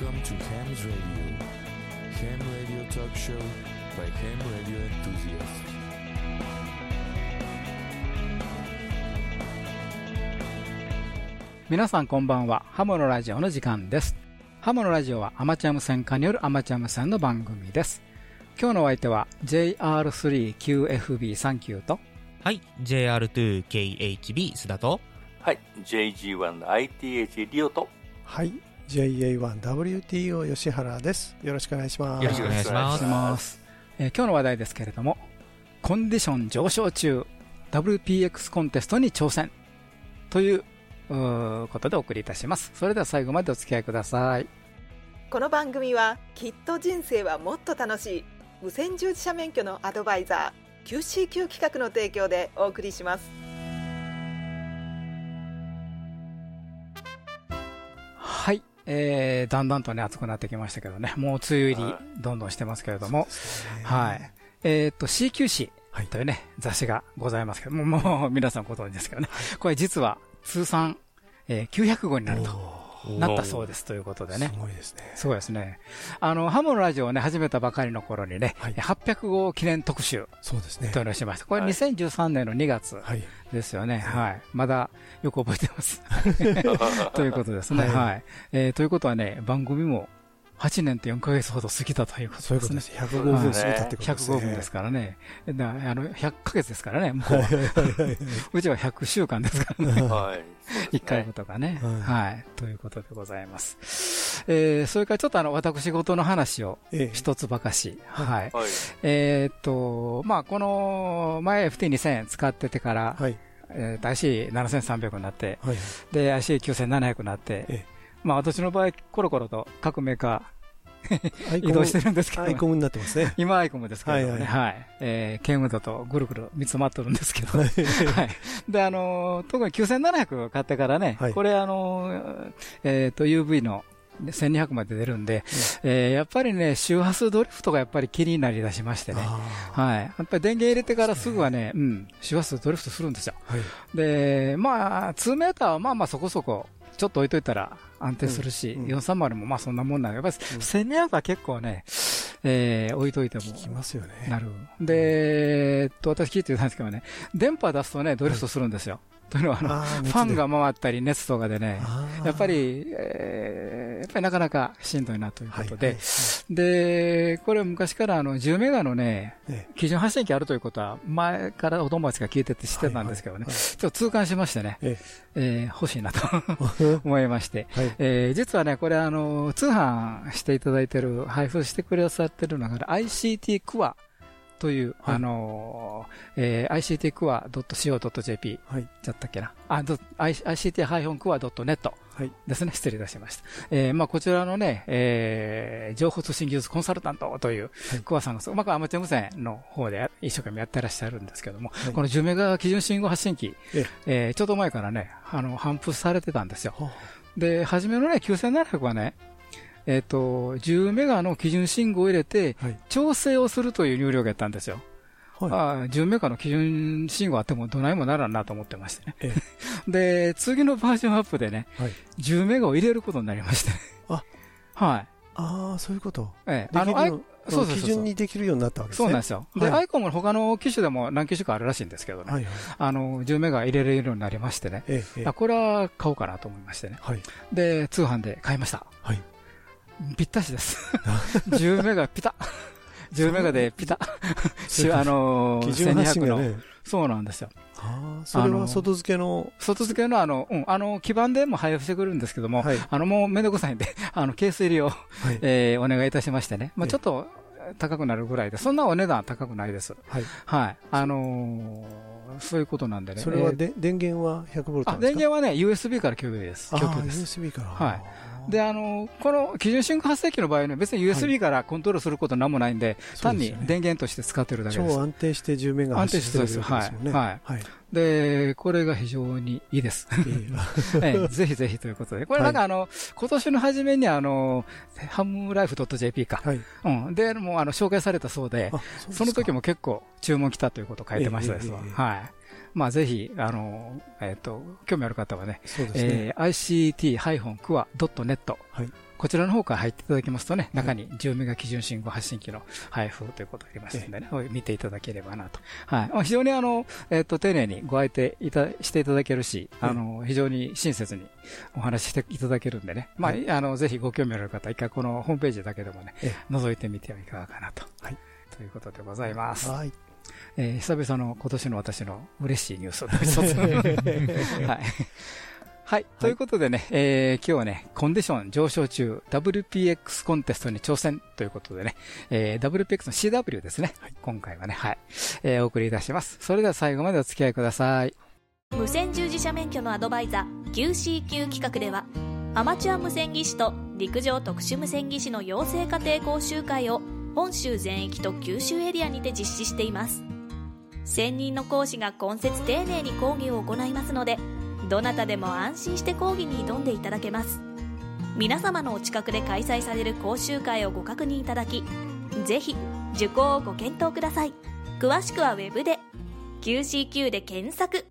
I'm to Ham's Radio. Ham Radio Talk Show by Ham Radio enthusiast みなさんこんばんは。ハモのラジオの時間です。ハムのラジオはアマチュア無線化によるアマチュア無線の番組です。今日のお相手は JR3QFB39 と。はい。JR2KHB 須田と。はい。JG1ITH リオと。はい。JA1WTO 吉原です。よろしくお願いします。よろしくお願いしますします、えー今日の話題ですけれども、コンディション上昇中、WPX コンテストに挑戦ということでお送りいたします。それでは最後までお付き合いください。この番組はきっと人生はもっと楽しい無線従事者免許のアドバイザー QCQ 企画の提供でお送りしますえー、だんだんとね、暑くなってきましたけどね、もう梅雨入り、どんどんしてますけれども、はい。えーっと、CQC というね、雑誌がございますけども、もう皆さんご存知ですけどね、これ実は通算、えー900号になると、なったそうですということでねす。ごいですね。そうですね。あの、ハモのラジオをね、始めたばかりの頃にね、はい800号記念特集そうですねという。のをしました。これはい2013年の2月はい。ですよね。はい。まだよく覚えてます。ということですね。はいはい。えーということはね、番組も8年と4ヶ月ほど過ぎたということですねそういうことで。す。105分過ぎたってことですね。105分ですからね。だあの、100ヶ月ですからね、向こうは。うちは100週間ですからね。はい。1回ごとかね。はいはい。ということでございます。えーそれからちょっとあの、私事の話をええ。一つばかし。はい。はい。えーっと、まあ、この、前 FT2000 使っててから、はい。えーと IC7300 になって、はい。で、IC9700 になって、えまあ、私の場合、コロコロと各メーカー移動してるんですけど、アイコムになってますね。今アイコムですけどね、はいは、はいいえー、ケムドとぐるぐる見つまっとるんですけど、ははい。で、あのー特に9700買ってからね、はいこれあのーえっ、と、UV の1200まで出るんで、えーやっぱりね、周波数ドリフトがやっぱり気になりだしましてね。あはい。やっぱり電源入れてからすぐはね、うん、周波数ドリフトするんですよ。ーはい。で、まあ、2メーターはまあまあそこそこ、ちょっと置いといたら安定するし、うんうん430もまあそんなもんなんで、やっぱり1200は結構ね、えー置いといてもきますよね。なる。で、えっと、私聞いてたんですけどね、電波出すとね、ドリフトするんですよ。というのは、ファンが回ったり、熱とかでね、やっぱり、えーやっぱりなかなかしんどいなということで、はいで、これ昔からあの、10メガのね、え基準発信機あるということは、前からお友達が聞いてて知ってたんですけどね、はいはいちょっと痛感しましてね、ええ。ー欲しいなとえ 思いまして、はい。えー実はね、これあの、通販していただいてる、配布してくださってるのが、ICT クワという、はいあのー、えー、ICT-QA.co.jp はい。だったっけな。あ、ど ICT-QA.net はい。ですね。失礼いたしました。えー、まあ、こちらのね、えー、情報通信技術コンサルタントという、クワさんが、まあ、アマチュア無線の方で一生懸命やってらっしゃるんですけども、はいこの10メガ基準信号発信機、ええーちょっと前からね、あの、頒布されてたんですよ。はで、初めのね、9700はね、えっ、と、10メガの基準信号を入れて、はい。調整をするという入力やったんですよ。はい。ああ10メガの基準信号あってもどないもならんなと思ってましてね。え で、次のバージョンアップでね、はい。10メガを入れることになりましてね。あはい。ああ、そういうこと。ええ、あの、そうそう基準にできるようになったわけですね。そうなんですよ。で、はいアイコムの他の機種でも何機種かあるらしいんですけどね。はいはい。あの、10メガ入れれるようになりましてね。これは買おうかなと思いましてね。はい。で、通販で買いました。はい。ぴったしです。10メガピタ。10メガでピタ。しあのー、基準発信1200の。そうなんですよ。ああ、それは外付けの、外付けのあの、うん、あの、基板でも配布してくるんですけども、はいあの、もうめんどくさいんで、あの、ケース入りを、はい。えーお願いいたしましてね。まあええちょっと、高くなるぐらいで、そんなお値段は高くないです。はい。はい。あのーそういうことなんでね。それはえーで電源は100ボルト電源はね、USB から供給です。供給です。USB から。はいで、あのーこの基準信号発生器の場合ね、別に USB からコントロールすることなんもないんで、単にそうですよね電源として使ってるだけです。超安定して10メガ発信してるですもんね。はいはい。で、これが非常にいいです。ぜひぜひということで。これなんかあの、今年の初めにあの、ハムライフ .jp か。はい。うん。で、もうあの、紹介されたそうで、あ、その時も、も結構注文来たということを書いてましたですわ。はい。まあぜひ、あの、えっ、と、興味ある方はね、そうですね。えー ICT-QA.net はい。こちらの方から入っていただきますとね、中に10メガ基準信号発信機の配布ということがありますんでね、見ていただければなと。はい。非常にあの、えっ、と、丁寧にご相手いた、していただけるし、あの、非常に親切にお話ししていただけるんでね、まあ、あの、ぜひご興味ある方、一回このホームページだけでもね、覗いてみてはいかがかなと。はい。ということでございます。はい。えー、久々の今年の私の嬉しいニュースの一つ。はい。はい。ということでね、えー、今日はね、コンディション上昇中、WPX コンテストに挑戦ということでね、えー、WPX の CW ですね。はい、今回はね、はい。えー、お送りいたします。それでは最後までお付き合いください。無線従事者免許のアドバイザー QCQ 企画では、アマチュア無線技師と陸上特殊無線技師の養成家庭講習会を本州全域と九州エリアにて実施しています。専任の講師が今節丁寧に講義を行いますので、どなたでも安心して講義に挑んでいただけます皆様のお近くで開催される講習会をご確認いただきぜひ受講をご検討ください詳しくは Web で QCQ で検索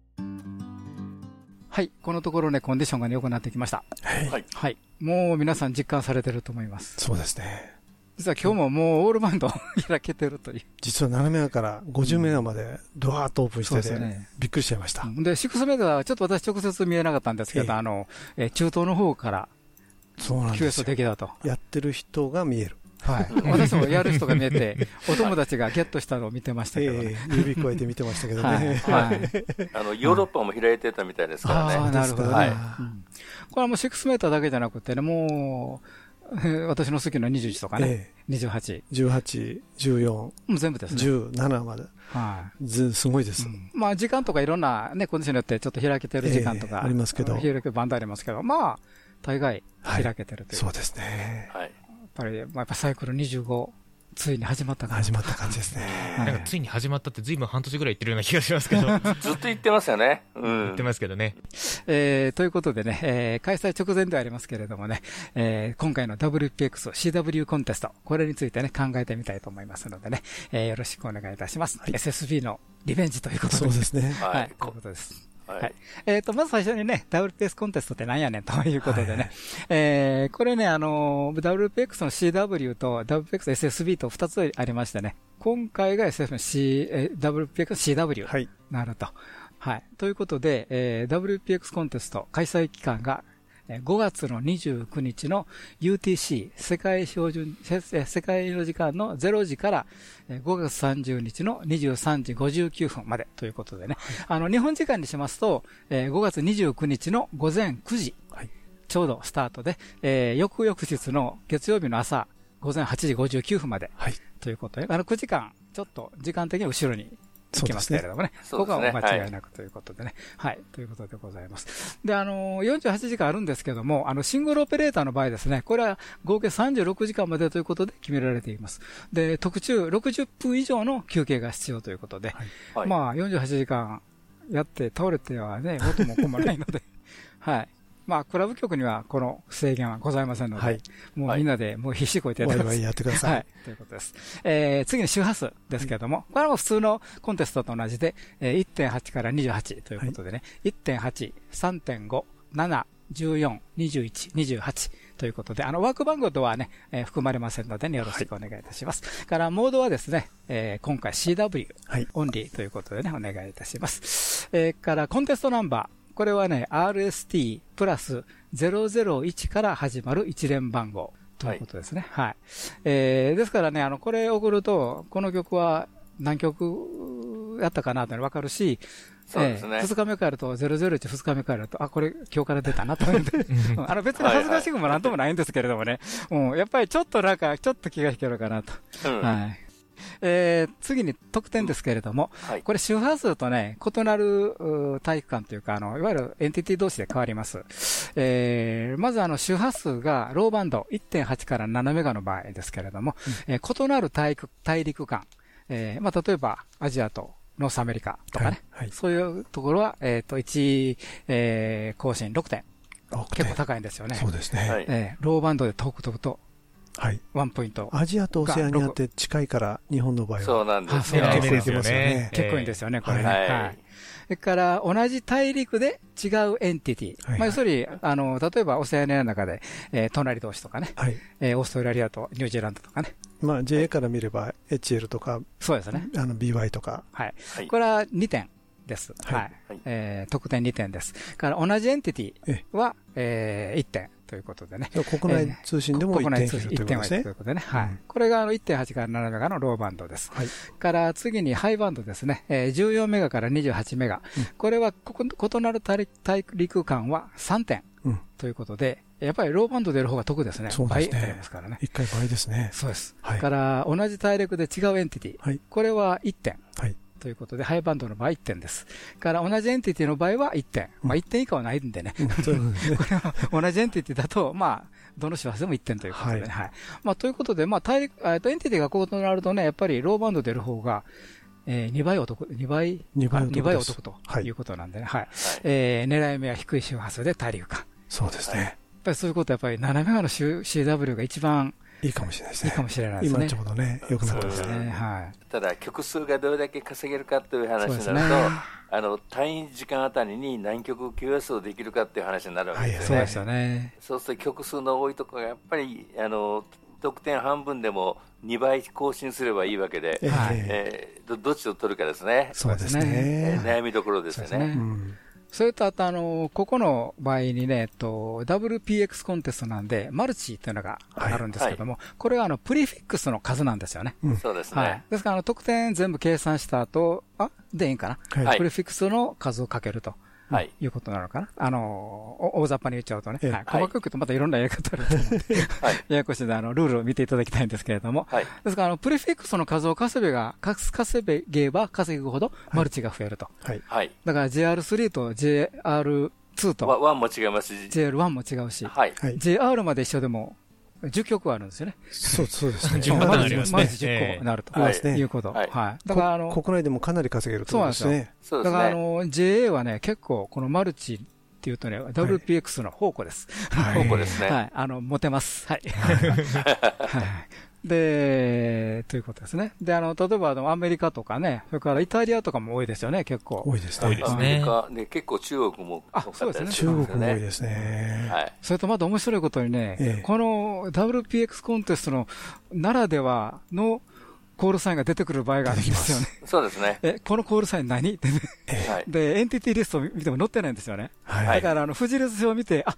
はい。このところね、コンディションが良くなってきました。はい。はい。もう皆さん実感されてると思います。そうですね。実は今日ももうオールバンド開けてるという。実は7メガから50メガまでドワーッとオープンしてて、ね、びっくりしちゃいました。で、6メガはちょっと私直接見えなかったんですけど、あの、え中東の方から、そうなんですできたと。やってる人が見える。はい。私もやる人が見えて、お友達がゲットしたのを見てましたけどね。指越えて見てましたけどね。はい。あの、ヨーロッパも開いてたみたいですからね。ああ、なるほどね。これはもう6メーターだけじゃなくてね、もう、私の好きな21とかね、ええ、28。18、14。もう全部ですね。17まで。はい。すごいです、うん。まあ時間とかいろんなね、コンディションによってちょっと開けてる時間とか、えー、ありますけど。開けバンドありますけど、まあ、大概開けてるという、はい、そうですね。はい。やっぱり、まあ、やっぱサイクル25ついに始まった始まった感じですね。なんかついに始まったってずいぶん半年ぐらい言ってるような気がしますけど。ずっと言ってますよね。うん。言ってますけどね。えー、ということでね、えー、開催直前ではありますけれどもね、えー、今回の WPX CW コンテスト、これについてね、考えてみたいと思いますのでね、えー、よろしくお願いいたします。はい、SSB のリベンジということで。そうですね。はい。ということです。はい。えっ、ー、と、まず最初にね、WPX コンテストってなんやねんということでね。はい、えー、これね、あの、WPX の CW と WPXSSB と2つありましてね。今回が SF の C、え WPXCW になると。はいはい。ということで、えー、WPX コンテスト開催期間が5月の29日の UTC 世界標準、世界の時間の0時から5月30日の23時59分までということでね、はい、あの日本時間にしますと5月29日の午前9時、はい、ちょうどスタートで、えー、翌々日の月曜日の朝午前8時59分まで、はい、ということで、あの9時間、ちょっと時間的に後ろにいきますけれどもね。ここは間違いなくということでね。はい。ということでございます。で、あの、48時間あるんですけども、あの、シングルオペレーターの場合ですね、これは合計36時間までということで決められています。で、特注60分以上の休憩が必要ということで、はい、まあ、48時間やって倒れてはね、元も子もないので、はい。まあ、クラブ局にはこの制限はございませんので、はい、もうみんなでもう必死こいてやってください。やってください。はい。ということです。えー、次に周波数ですけれども、これは普通のコンテストと同じで、えー、1.8から28ということでね、はい、1.8、3.5、7、14、21、28ということで、あの、ワーク番号とはね、えー、含まれませんので、ね、よろしくお願いいたします。はい、から、モードはですね、えー、今回 CW、はい、オンリーということでね、お願いいたします。えー、から、コンテストナンバー、これはね、RST プラス001から始まる一連番号ということですね。はい。はい、えー、ですからね、あの、これ送ると、この曲は何曲やったかなというのわかるし、そうですね。二、日目帰ると、001二日目帰ると、あ、これ今日から出たなと思って。あの別に恥ずかしくもなんともないんですけれどもね。はいはい、うん、やっぱりちょっとなんか、ちょっと気が引けるかなと。うん、はい。えー、次に得点ですけれども、はい、これ周波数とね、異なる体育館というか、あの、いわゆるエンティティ同士で変わります。えー、まずあの周波数がローバンド1.8から7メガの場合ですけれども、うん、えー、異なる大大陸間、えー、まあ、例えばアジアと North America とかね、はいはい、そういうところは、えっ、ー、と、1、えー、交信6点。結構高いんですよね。そうですね。えー、ローバンドで遠く飛ぶとはい。ワンポイント。アジアとオセアニアって近いから、日本の場合は。そうなんですそうよ。なんです結構行けますよね。結構いいんですよね、これね。はいはい。それから、同じ大陸で違うエンティティ。はいまあ、要するに、あの、例えばオセアニアの中で、えー隣同士とかね、はい。えーオーストラリアとニュージーランドとかね。まあ、JA から見れば、HL とか、そうですね。あの、BY とか。はい。はいこれは2点です。はいはえー得点2点です。から同じエンティテえィは、えー1点ということでね。国内通信でも1点い国内通信1るということですね点はいるとい。うことでね。はい。うんこれがあの1.8から7メガのローバンドです。はい。から次にハイバンドですね。えー14メガから28メガ。うんこれはここ異なる大陸間は3点うん。ということで、やっぱりローバンド出る方が得ですね。そうですね倍出ますからね。一回倍ですね。そうです。はいから同じ大陸で違うエンティティ。はい。これは1点。はい。ということで、ハイバンドの場合1点です。から同じエンティティの場合は1点。まあ1点以下はないんでね。これは同じエンティティだと、まあ、どの周波数でも1点ということでね。はいはい。まあ、ということで、まあ、大陸、えっと、エンティティがこうとなるとね、やっぱりローバンド出る方が、えー、2倍お得、2倍、2倍お得です2倍お得とはいいうことなんでね。はい。えー、狙い目は低い周波数で大陸間。やっそうですね。ぱりそういうことはやっぱり7メガの CW が一番いいかもしれないですね。いいかもしれないですね。今ちょうどね、良くなってますね。そうですね。はい。ただ、曲数がどれだけ稼げるかという話になると、ねあの単位時間あたりに何曲 QS をできるかっていう話になるわけですよね。そうですよね。そうすると曲数の多いところがやっぱりあの得点半分でも2倍更新すればいいわけで、ええはいえーどどっちを取るかですね、そうですそうですえーね。悩みどころですよね。それと、あと、あの、ここの場合にね、えっと、WPX コンテストなんで、マルチっていうのがあるんですけども、これはあの、プリフィックスの数なんですよね。そうですね。はい。ですから、あの、得点全部計算した後、あ、でいいんかな、はいプリフィックスの数をかけると。はい。いうことなのかな？あの、お大雑把に言っちゃうとね。ええはい。細かく言うとまたいろんなやり方あると思うんではい。ややこしいので、あの、ルールを見ていただきたいんですけれども。はい。ですから、あの、プリフィックスの数を稼げが、か稼げば稼ぐほど、マルチが増えると。はい。はい。だから JR3 と JR2 とワワンも違いますし、JR1 も違うし、はい。はい。JR まで一緒でも10曲あるんですよね。そう、そうですね。10個マルチありますねマルチ10個になるとありますねいうこと。はいはい。だからあの、こ国内でもかなり稼げると思うんですね。そうですね。だからあの、JA はね、結構このマルチっていうとね、WPX の宝庫です。はいここですね。はい。あの、モテます。はい。はい。で、ということですね。で、あの、例えばあのアメリカとかね、それからイタリアとかも多いですよね、結構。多いですね多いで。すアねメリカ、ね、結構中国もあ多かったりす中国。も多いですね。はい。それとまた面白いことにね、ええこの WPX コンテストのならではのコールサインが出てくる場合があるんですよね。そうですね。え、このコールサイン何？ってね。はい。で、エンティティリストを見ても載ってないんですよね。はい。だから、あの、富士列表を見て、あ、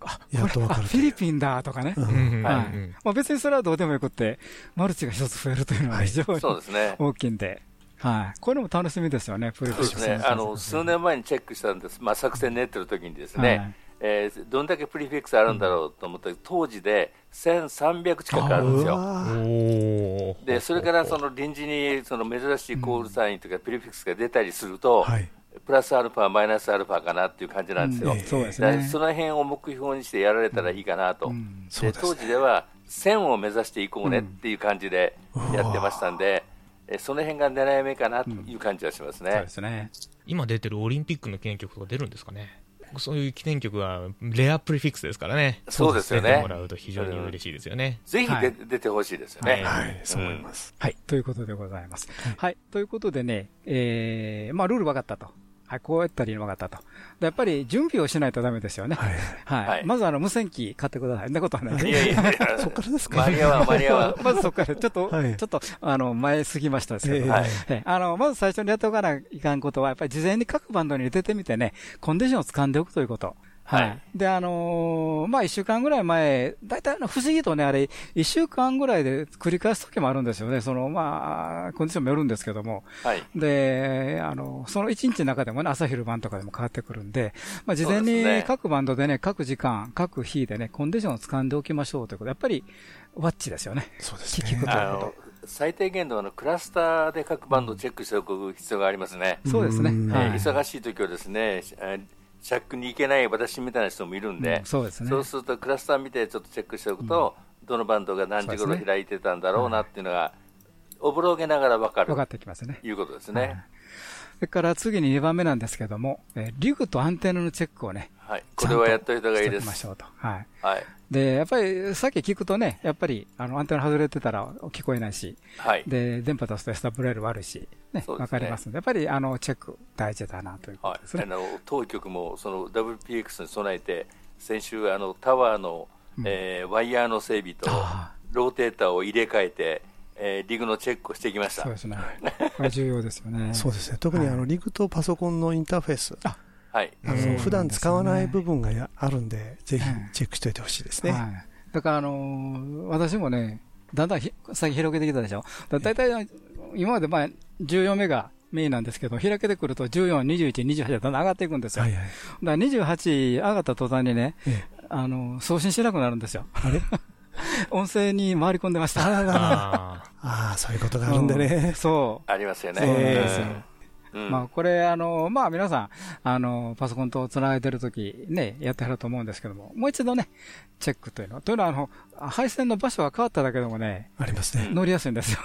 あ、っとわかるフィリピンだとかね。まあ別にそれはどうでもよくって、マルチが一つ増えるというのははい非常にそうですね。大きいんで、はい。これも楽しみですよね、プリフィックスそうですね。あの、数年前にチェックしたんです。まあ、作戦練ってる時にですね、はいえーどんだけプリフィックスあるんだろうと思って、当時で1300近くあるんですよ。で、それからその臨時にその珍しいコールサインとかプリフィックスが出たりすると、はい。プラスアルファ、マイナスアルファかなっていう感じなんですよ。うんそうですね。その辺を目標にしてやられたらいいかなと。うんそうですね当時では1000を目指していこうねっていう感じでやってましたんで、えその辺が狙い目かなという感じはしますね。そうですね。今出てるオリンピックの記念曲とか出るんですかね？そういう記念曲はレアプリフィックスですからね。そうですよね出ても。らうと非常に嬉しいですよね。ぜひで、はい出てほしいですよね。ははい。そう思います。はい。ということでございます。はい。ということでね、えー、まあ、ルール分かったと。はい。こうやったらい。い。の分かったと。やっぱり準備をしない。とダメですよね。はい。はい。まずあの、無線機買ってください。そんなことはない。い。やい。やい。や、そっからですか間に合わん、間に合わ。まずそっから、ちょっと、ちょっと、あの、前すぎましたですけど、はい。あの、まず最初にやっておかない。かんことは、やっぱり事前に各バンドに出てみてね、コンディションを掴んでおくとい。うこと。はい。はいで、あのーまあ、一週間ぐらい前、大体あの、不思議とね、あれ、一週間ぐらいで繰り返す時もあるんですよね。その、まあ、コンディションもよるんですけども。はい。で、あの、その一日の中でもね、朝昼晩とかでも変わってくるんで、まあ、事前に各バンドでね、各時間、各日でね、コンディションを掴んでおきましょうということで、やっぱり、ワッチですよね。そうですね。聞くとあの、最低限度あのクラスターで各バンドをチェックしておく必要がありますね。そうですね。うんはいえー忙しい時はですね、えーシャックに行けない私みたいな人もいるんで、うんそうですね。そうするとクラスター見てちょっとチェックしておくと、どのバンドが何時頃開いてたんだろうなっていうのが、おぼろげながら分かる分かってきますね。ということですはいね。それから次に2番目なんですけども、えー、リグとアンテナのチェックをね、はい、これはやっといた方がいいです。ましょうと。はい。はい。で、やっぱりさっき聞くとね、やっぱりあのアンテナ外れてたら聞こえないし、はい、で、電波出すと SWL 悪いし、ね、わ、ね、かりますので、やっぱりあのチェック大事だなということですね。はい、あの当局もその WPX に備えて、先週あのタワーの、うん、えー、ワイヤーの整備とローテーターを入れ替えて、えー、リグのチェックをしてきました。そうですね。重要ですよね。そうですね。特にあのリグとパソコンのインターフェース。はい。あの普段使わない部分がやあるんで、ぜひチェックしておいてほしいですね。はい。だからあのー、私もね、だんだん先広げてきたでしょ？だいたい今までまあ14メガメインなんですけど、開けてくると14、21、28だんだん上がっていくんですよ。はいはい、だから28上がった途端にね、ええ、あの、送信しなくなるんですよ。あれ？音声に回り込んでました。ああ、そういうことがあるんでね。そう。ありますよね。そうですよ。まあ、これ、あの、まあ、皆さん、あの、パソコンと繋いでるとき、ね、やってはると思うんですけども、もう一度ね、チェックというのは、というのは、あの、配線の場所が変わっただけでもね、ありますね。乗りやすいんですよ。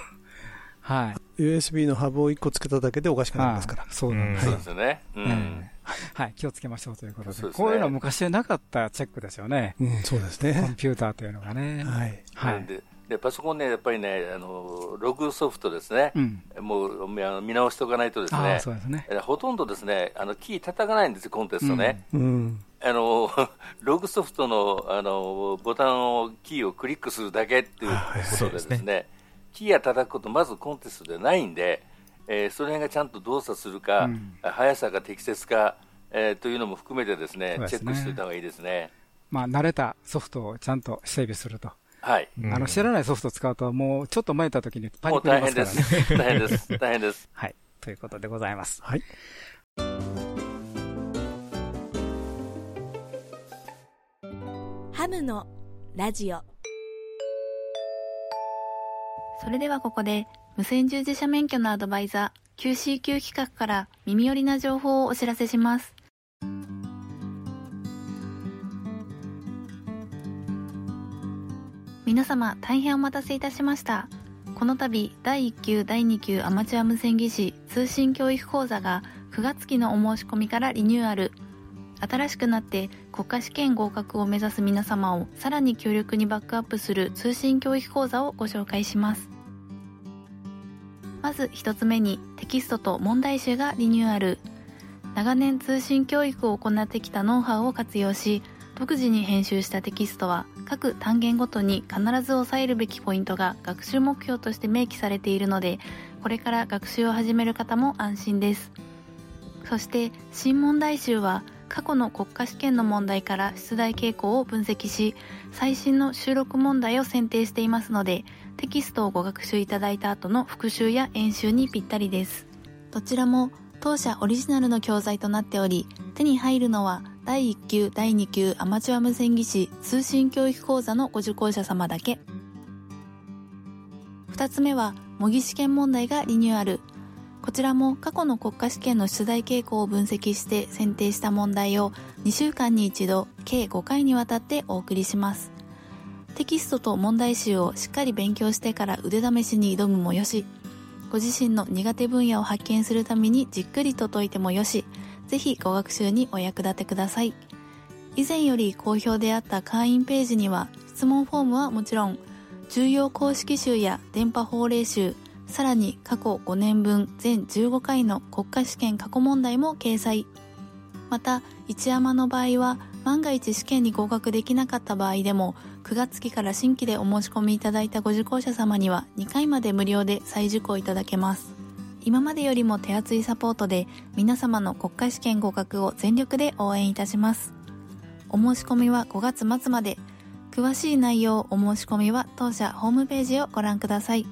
はい。USB のハブを1個つけただけでおかしくなりますから。そうなんです。そうですね。うん。はい、気をつけましょうということで、こういうのは昔なかったチェックですよね。うん、そうですね。コンピューターというのがね。はい。はい。でパソコンね、やっぱりね、あのログソフトですね、うん、もう見直しておかないとですね、そうですね。ほとんどですねあのキー叩かないんですよ、コンテストね。うん、あの ログソフトのあのボタンを、キーをクリックするだけっていうことでですね、ね。キーを叩くこと、まずコンテストでないんで、えー、その辺がちゃんと動作するか、うん、速さが適切か、えー、というのも含めてですね、すね。チェックしておいた方がいいですね。まあ、慣れたソフトをちゃんと整備すると。はい。あの、知らないソフトを使うと、もうちょっと前った時にパニックりますからね。大変です。大変です。はい。ということでございます。はい。ハムのラジオ。それではここで、無線従事者免許のアドバイザー QCQ 企画から耳寄りな情報をお知らせします。皆様大変お待たせいたしました。この度第1級第2級アマチュア無線技師通信教育講座が9月期のお申し込みからリニューアル。新しくなって国家試験合格を目指す皆様をさらに強力にバックアップする通信教育講座をご紹介します。まず1つ目にテキストと問題集がリニューアル。長年通信教育を行ってきたノウハウを活用し独自に編集したテキストは各単元ごとに必ず押さえるべきポイントが学習目標として明記されているのでこれから学習を始める方も安心です。そして新問題集は過去の国家試験の問題から出題傾向を分析し最新の収録問題を選定していますのでテキストをご学習いただいた後の復習や演習にぴったりです。どちらも当社オリジナルの教材となっており手に入るのは第1級第2級アマチュア無線技師通信教育講座のご受講者様だけ。2つ目は模擬試験問題がリニューアル。こちらも過去の国家試験の出題傾向を分析して選定した問題を2週間に一度計5回にわたってお送りします。テキストと問題集をしっかり勉強してから腕試しに挑むもよし。ご自身の苦手分野を発見するためにじっくりと解いてもよし。ぜひご学習にお役立てください。以前より好評であった会員ページには質問フォームはもちろん、重要公式集や電波法令集、さらに過去5年分全15回の国家試験過去問題も掲載。また、一山の場合は万が一試験に合格できなかった場合でも9月期から新規でお申し込みいただいたご受講者様には2回まで無料で再受講いただけます。今までよりも手厚いサポートで皆様の国家試験合格を全力で応援いたします。お申し込みは5月末まで。詳しい内容お申し込みは当社ホームページをご覧ください。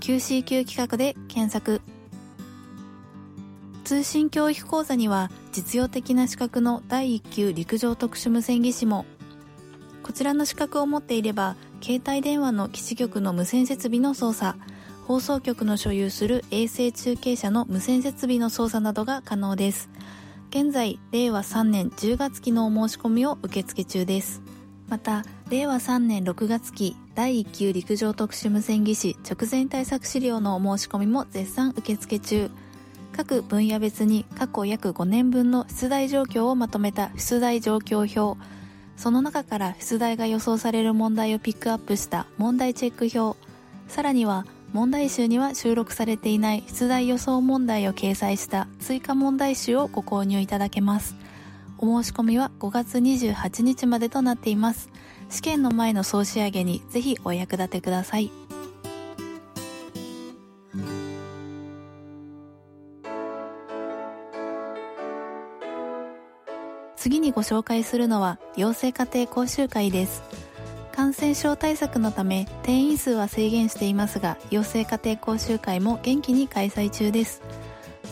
QCQ 企画で検索。通信教育講座には実用的な資格の第1級陸上特殊無線技師も。こちらの資格を持っていれば携帯電話の基地局の無線設備の操作。放送局の所有する衛星中継車の無線設備の操作などが可能です。現在、令和3年10月期のお申し込みを受付中です。また、令和3年6月期第1級陸上特殊無線技師直前対策資料のお申し込みも絶賛受付中。各分野別に過去約5年分の出題状況をまとめた出題状況表その中から出題が予想される問題をピックアップした問題チェック表さらには問題集には収録されていない出題予想問題を掲載した追加問題集をご購入いただけます。お申し込みは5月28日までとなっています。試験の前の総仕上げにぜひお役立てください。次にご紹介するのは養成家庭講習会です。感染症対策のため定員数は制限していますが養成家庭講習会も元気に開催中です。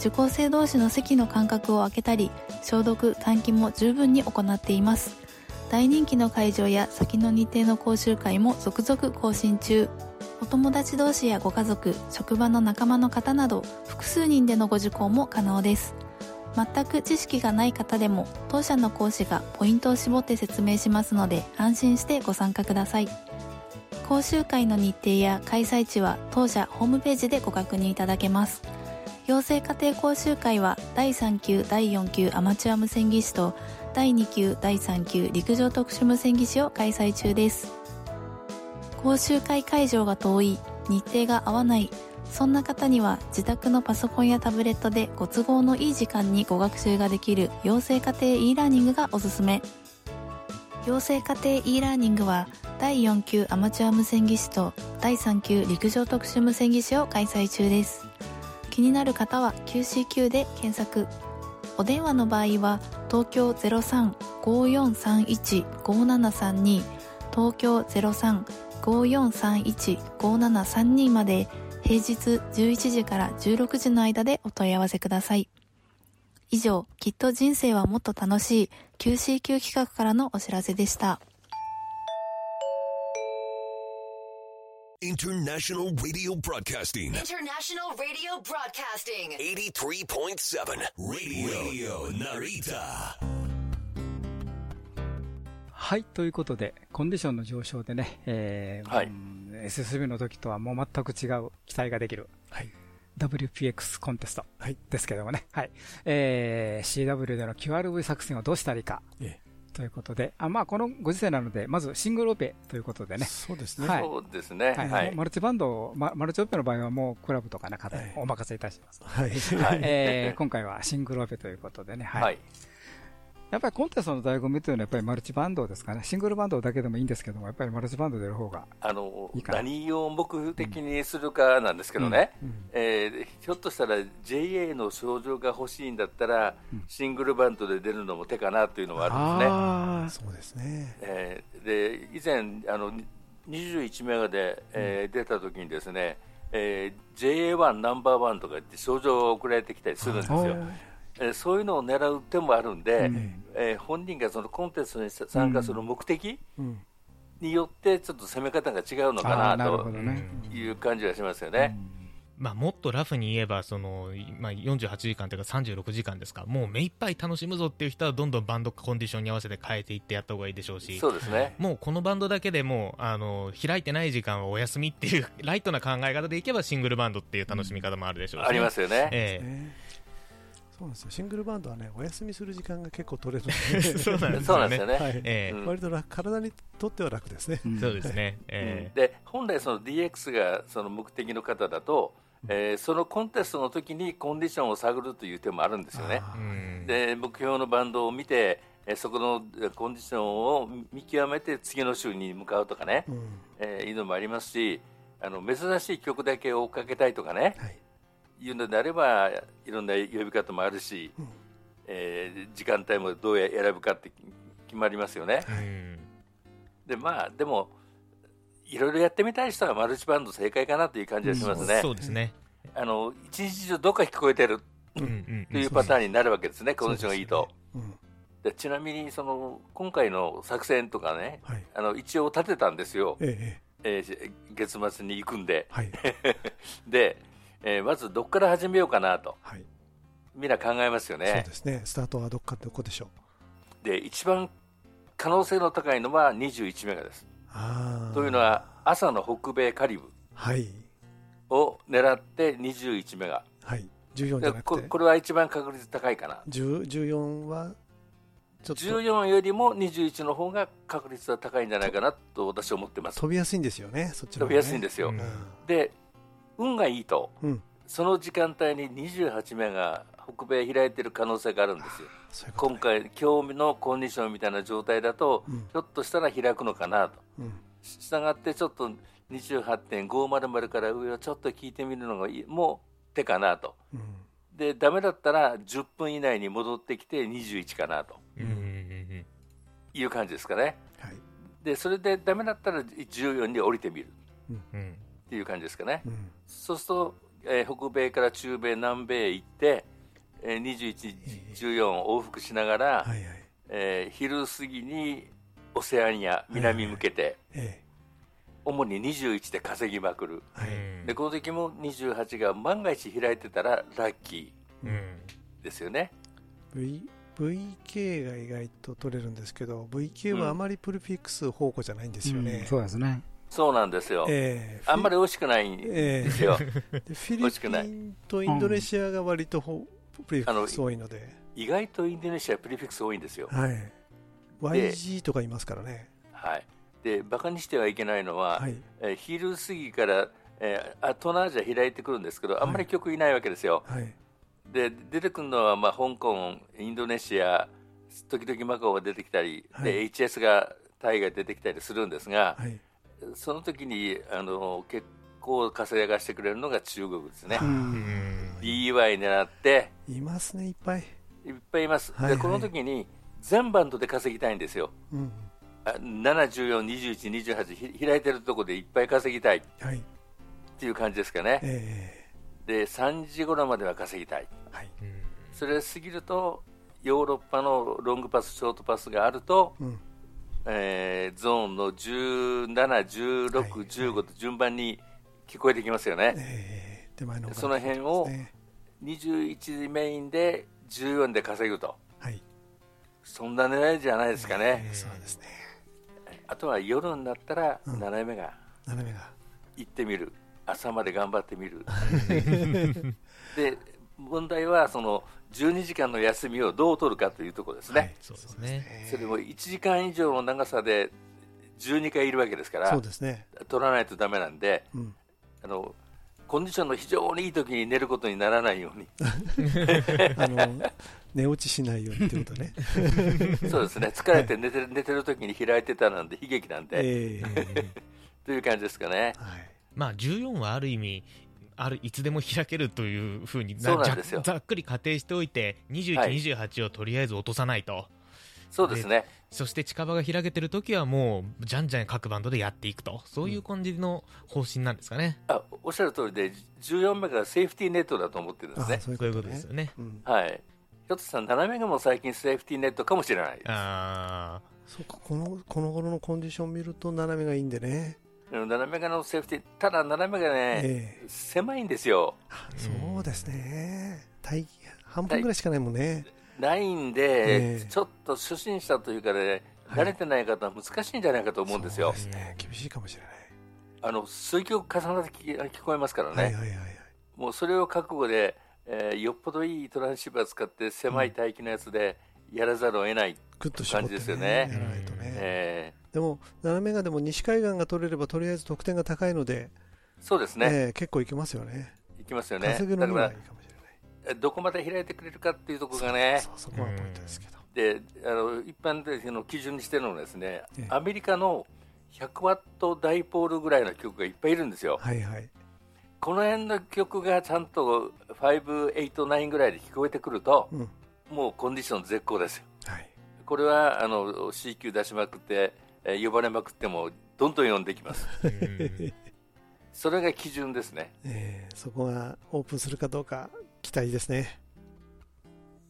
受講生同士の席の間隔を空けたり消毒換気も十分に行っています。大人気の会場や先の日程の講習会も続々更新中。お友達同士やご家族職場の仲間の方など複数人でのご受講も可能です。全く知識がない方でも当社の講師がポイントを絞って説明しますので安心してご参加ください。講習会の日程や開催地は当社ホームページでご確認いただけます。養成家庭講習会は第3級第4級アマチュア無線技師と第2級第3級陸上特殊無線技師を開催中です。講習会会場が遠い日程が合わない。そんな方には自宅のパソコンやタブレットでご都合のいい時間にご学習ができる養成家庭 e ラーニングがおすすめ。養成家庭 e ラーニングは第4級アマチュア無線技師と第3級陸上特殊無線技師を開催中です。気になる方は QCQ で検索。お電話の場合は東京0354315732東京03 0354315732まで平日11時から16時の間でお問い合わせください。以上、きっと人生はもっと楽しい QCQ 企画からのお知らせでした。International Radio Broadcasting. International Radio Broadcasting. 83.7 Radio Narita. はい、ということで、コンディションの上昇でね、えー、はい、SSB の時とはもう全く違う期待ができる、はい、WPX コンテストですけどもね、はい、えー、CW での QRV 作戦をどうしたらいいか、ええということで、あまあ、このご時世なので、まずシングルオペということでね。そうですね。はい、そうですね。はい。マルチバンド、マルチオペの場合はもうクラブとかね、お任せいたします。はい。はい、えー、今回はシングルオペということでね。はい。はいやっぱりコンテストの醍醐味というのは、やっぱりマルチバンドですかね、シングルバンドだけでもいいんですけども、やっぱりマルチバンドでやる方があの何を目的にするかなんですけどね、うん。うん、えー、ひょっとしたら JA の症状が欲しいんだったら、うん、シングルバンドで出るのも手かなというのはあるんですね。そうですね、えー、で以前あの、21メガで、えー、出たときにですね、えー、JA1 ナンバーワンとか言って症状が送られてきたりするんですよ。えー、そういうのを狙う手もあるんで、うん、えー、本人がそのコンテストに参加する目的、によってちょっと攻め方が違うのかなという感じがしますよね。まあ、もっとラフに言えばその、まあ、48時間というか36時間ですか。もう目いっぱい楽しむぞっていう人はどんどんバンドコンディションに合わせて変えていってやった方がいいでしょうし。そうです、ね、もうこのバンドだけでもあの開いてない時間はお休みっていうライトな考え方でいけばシングルバンドっていう楽しみ方もあるでしょうし、ね、ありますよね。えーそうなんですよ。シングルバンドはねお休みする時間が結構取れるので。そうなんですよね、はい。えー、割と体にとっては楽ですね、そうですね、えー、で本来その DX がその目的の方だと、えー、そのコンテストの時にコンディションを探るという手もあるんですよね。で目標のバンドを見てえそこのコンディションを見極めて次の週に向かうとかね、うん、えー、いうのもありますしあの珍しい曲だけ追っかけたいとかね、はいいうのであればいろんな呼び方もあるし、うん、えー、時間帯もどうや選ぶかって決まりますよね。でまあでもいろいろやってみたい人はマルチバンド正解かなという感じがしますね。うん、そうですね。あの一日中どっか聞こえてるというパターンになるわけですね、コンディションがいいと。でちなみにその今回の作戦とかね、はい、あの一応立てたんですよ、ええ。えー、月末に行くんで。はい、でえー、まずどこから始めようかなと、はい、みんな考えますよね。そうですねスタートはどっかどこでしょう？で一番可能性の高いのは21メガです。というのは朝の北米カリブを狙って21メガ、はい、14じゃなくて？ここれは一番確率高いかな。10 14はちょっと14よりも21の方が確率は高いんじゃないかなと私は思ってます。飛びやすいんですよねそっちの飛びやすいんですよ。うんで、運がいいと、うん。その時間帯に28名が北米開いてる可能性があるんですよ。そういう今回、今日のコンディションみたいな状態だと、うん。ひょっとしたら開くのかなと。うん。したがって、ちょっと28.500から上をちょっと聞いてみるのがいい。もう手かなと。うん。で、ダメだったら10分以内に戻ってきて21かなと。いう感じですかね。はい。で、それでダメだったら14に降りてみる。うんっていう感じですかね。うんそうすると、えー北米から中米、南米へ行って、えー21、14往復しながら、はいはいえー昼過ぎにオセアニア、南向けて、え主に21で稼ぎまくる。えはいうんで、この時も28が万が一開いてたらラッキうんーですよね。V VK が意外と取れるんですけど VK はあまりプリフィックス宝庫じゃないんですようんね、そうですね。そうなんですよ。ええ。あんまり美味しくないんえですよ。えでフィリピンとインドネシアが割とほプリフィックス多いので、意外とインドネシアプリフィックス多いんですよ。はい、YG とかいますからね、はい。で、バカにしてはいけないのは、はい。えー昼過ぎから、えー、あ東南アジア開いてくるんですけど、あんまり曲いないわけですよ。はい。で出てくるのは、まあ、香港、インドネシア、時々マカオが出てきたり、はい。で HS がタイが出てきたりするんですが、はいその時にあの結構稼がしてくれるのが中国ですね。う。うん。ん BY 狙って。いますねいっぱい、いっぱいいます、はいはい。でこの時に全バンドで稼ぎたいんですよ。うん。あ7、14、21、28ひ開いてるところでいっぱい稼ぎたい。っはい。ていう感じですかね。えで3時頃までは稼ぎたい。えはい。それ過ぎるとヨーロッパのロングパス、ショートパスがあると、うんえーゾーンの17、16、はい15と順番に聞こえてきますよね。ええ手前の方その辺をね21メインで14で稼ぐと。はいそんな狙いじゃないですかね。ええそうですねあとは夜になったらうん斜めが斜めが行ってみる。朝まで頑張ってみる。で、問題はその12時間の休みをどう取るかというところですね。はいそうですね。それも1時間以上の長さで12回いるわけですからそう、ですね、取らないとダメなんで、うん、あのコンディションの非常にいい時に寝ることにならないように、あの寝落ちしないようにってことね。そうですね、疲れて寝てる寝てる時に開いてたなんで、悲劇なんで、ええ。という感じですかね。はい。まあ14はある意味あるいつでも開けるというふうにそうなんですよ。ざざっくり仮定しておいて21、はい。28をとりあえず落とさないと。そうですね、そして近場が開けてる時はもうじゃんじゃん各バンドでやっていくと。そういう感じの方針なんですかね、あおっしゃる通りで、14目がセーフティーネットだと思ってるんですね。あ。そういうそういうこととですよね。うん、はい、ひょっとしたら斜めがも最近セーフティーネットかもしれない。あそうか。このこの頃のコンディションを見ると斜めがいいんでね、うん斜めがのセーフティー、ただ斜めがね、ええ。狭いんですよ。あそうですね。大半分ぐらいしかないもんね、ないんで、ええ。ちょっと初心者というかね、はい。慣れてない方は難しいんじゃないかと思うんですよ。そうですね。厳しいかもしれない、あの数曲重なって聞聞こえますからね、はいはいはいはい。もうそれを覚悟で、えーよっぽどいいトランシーバー使って狭い帯域のやつでやらざるを得ない、グッと絞って、ね、感じですよね。やらないとね、えでも斜めがでも西海岸が取れればとりあえず得点が高いので、ーそうですね、ええ結構いけますよね。いきますよね、稼ぐのにはいいかもしれない。えどこまで開いてくれるかっていうところがね、そうそこがポイントですけど、であの一般的の基準にしてるのはですね、ええ。アメリカの100ワットダイポールぐらいの曲がいっぱいいるんですよ。はいはい。この辺の曲がちゃんと5、8、9ぐらいで聞こえてくると、うんもうコンディション絶好ですよ。はいこれはあの C 級出しまくって、えー呼ばれまくってもどんどん呼んできます。ー うんそれが基準ですね。えーそこがオープンするかどうか期待ですね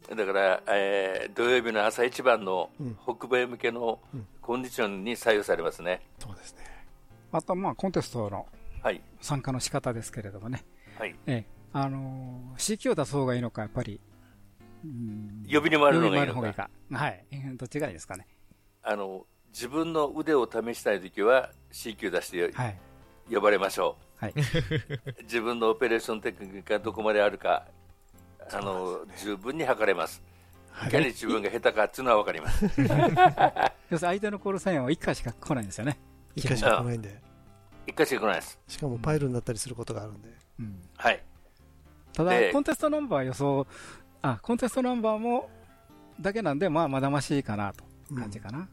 だから、えー土曜日の朝一番のうん北米向けのうんコンディションに左右されますね。そうですねあと、まあ、コンテストのはい。参加の仕方ですけれどもね。はい。ええ、あのー、CQ を出す方がいいのか、やっぱり、うん呼びに回るのがいいのか呼びに回る方がいいか。はい。どっちがいいですかね。あの自分の腕を試したいときは C 級出してはい。呼ばれましょう。はい。自分のオペレーションテクニックがどこまであるかあの十分に測れます。いかに自分が下手かっていうのは分かります。要するに相手のコールサインは1回しか来ないんですよね。1回しか来ないんで。1回しか来ないです。しかもパイルになったりすることがあるんで。うん、はい。ただ、コンテストナンバー予想、あ、コンテストナンバーも、だけなんで、まあ、まだましいかなと感じかな。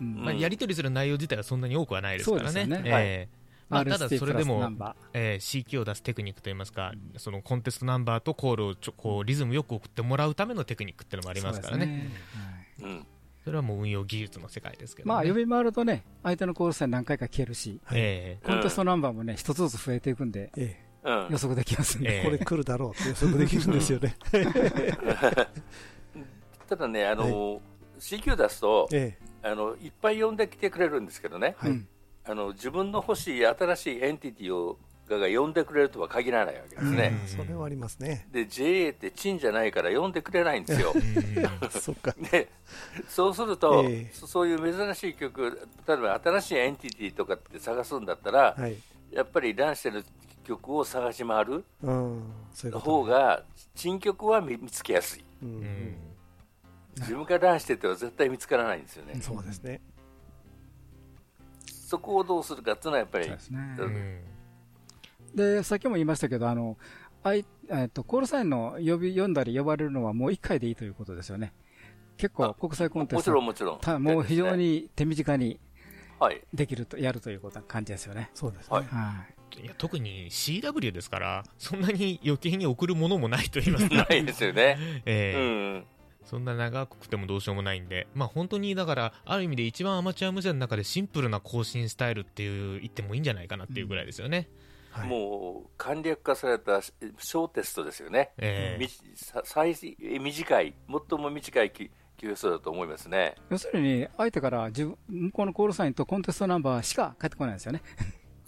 うん、まあ、やり取りする内容自体はそんなに多くはないですからね。ね。えーまあ、ただそれでも、えー、CQ を出すテクニックといいますか、うん、そのコンテストナンバーとコールをちょこうリズムよく送ってもらうためのテクニックっていうのもありますからね。ね。はい、うん。それはもう運用技術の世界ですけど、ね、まあ、呼び回るとね、相手のコールサイン何回か消えるし、えー、コンテストナンバーもね、一つずつ増えていくんで、えー、予測できますね、えー、これ来るだろうって予測できるんですよね。ただね、あの、はい、CQ 出すと、えー、あの、いっぱい呼んできてくれるんですけどね、はい、あの自分の欲しい新しいエンティティをが呼んでくれるとは限らないわけですね。それはありますね。で、JA ってチンじゃないから呼んでくれないんですよ。そっか。で、そうすると、えー、そういう珍しい曲、例えば新しいエンティティとかって探すんだったら、はい、やっぱりランしてる曲を探し回る方が、珍曲は見つけやすい。うん、自分がランしてては絶対見つからないんですよね。そうですね。そこをどうするかっていうのはやっぱり、で、さっきも言いましたけど、あの、あいえっと、コールサインの呼び、読んだり呼ばれるのはもう1回でいいということですよね。結構国際コンテスト。もちろんもちろん。たもう非常に手短にできると、やるということな感じですよね。そうですね。はい。いや特に CW ですから、そんなに余計に送るものもないと言いますか。ないですよね。ええー、うんそんな長くてもどうしようもないんで、まあ本当にだから、ある意味で一番アマチュア無線の中でシンプルな更新スタイルっていう言ってもいいんじゃないかなっていうぐらいですよね。はい、もう簡略化された小テストですよね、えー、最短い、最も短い QS だと思いますね要するに、相手から自分向こうのコールサインとコンテストナンバーしか返ってこないんですよね。